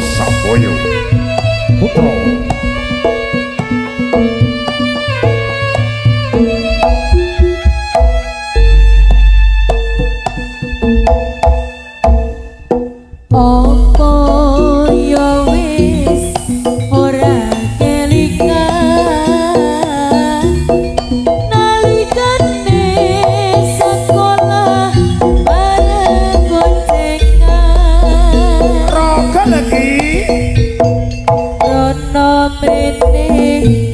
Nossa, foi O Uhum. nomine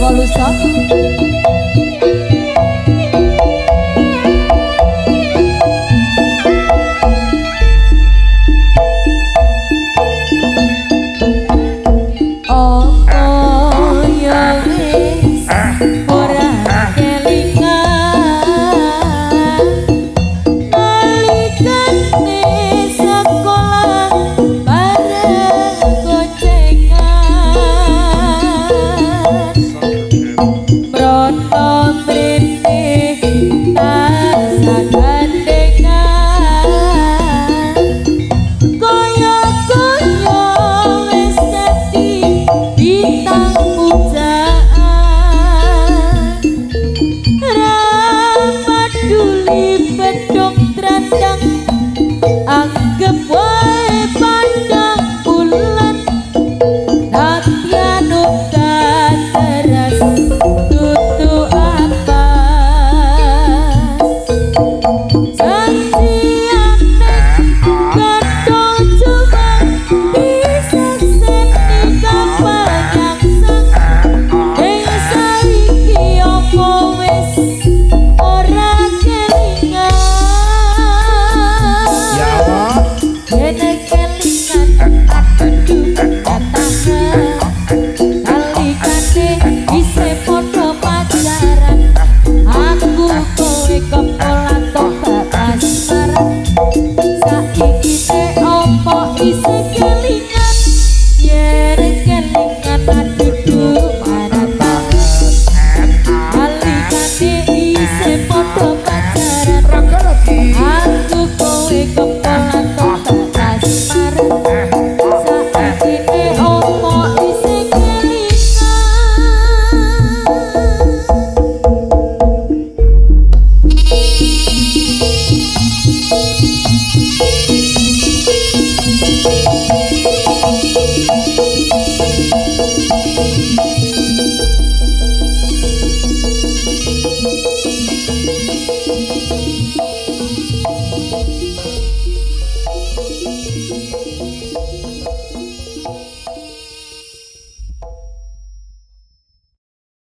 Volusov